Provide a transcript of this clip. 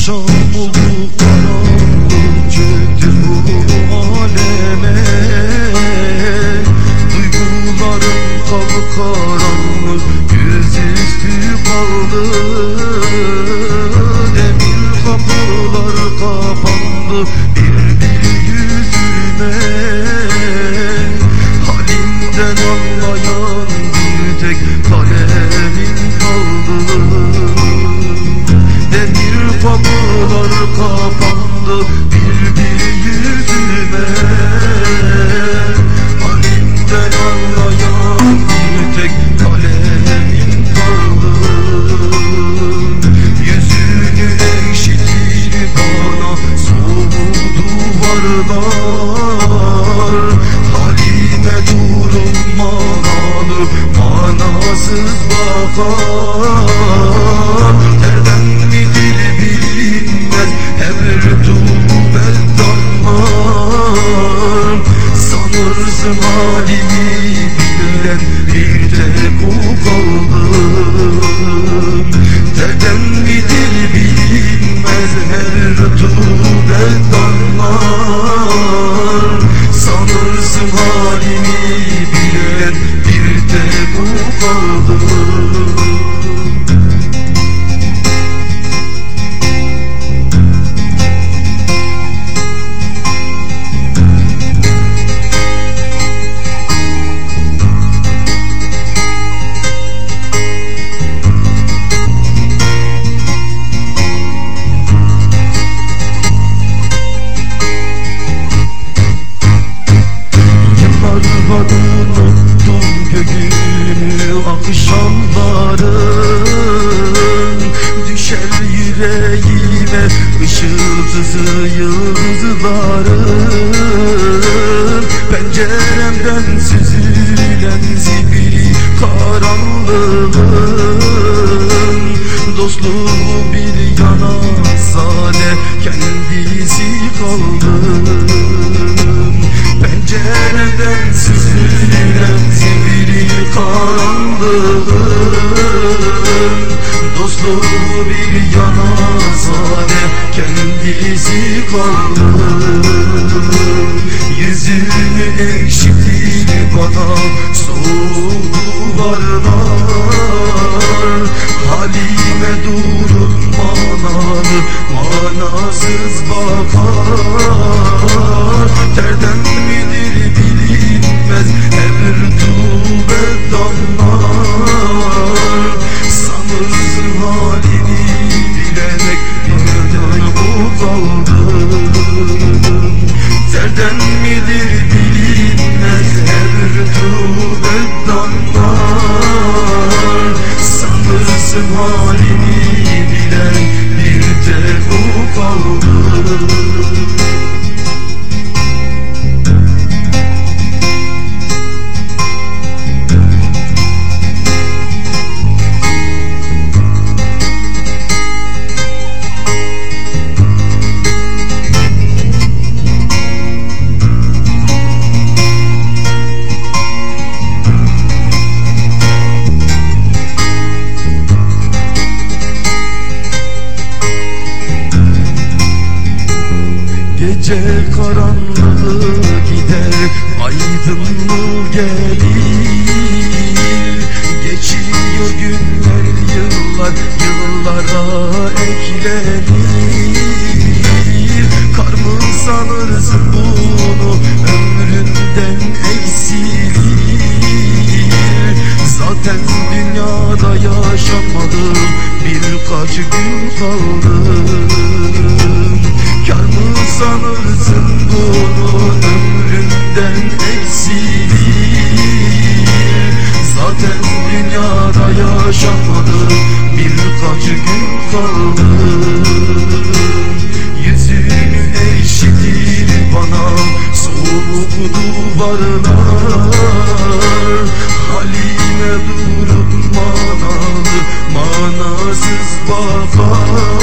somos anlayan bir tek kalemim kaldı Yüzünü ekşitir bana soğuk duvarlar. Halime durulmalı manasız bakar halimi bilen bir tek o kaldı. Nereden midir bilinmez Evretu göğünü akşamların Düşer yüreğime ışılsız yıldızların Penceremden süzülen zibiri karanlığın Dostluğu bir yana sade kendisi kaldı Pencereden süzülen zibiri karanlığın Dostluğu bir yana sade kendisi kaldı Yüzünü ekşitir bana soğuk duvarlar Halime durur manalı manasız bakar Terden Gece karanlığı gider. Aydınlığı gelir? Geçiyor günler yıllar Yıllara eklenir Kar mı sanırsın bunu Ömründen eksilir? Zaten dünyada yaşamadım Birkaç gün kaldı Kar mı Manasız bakar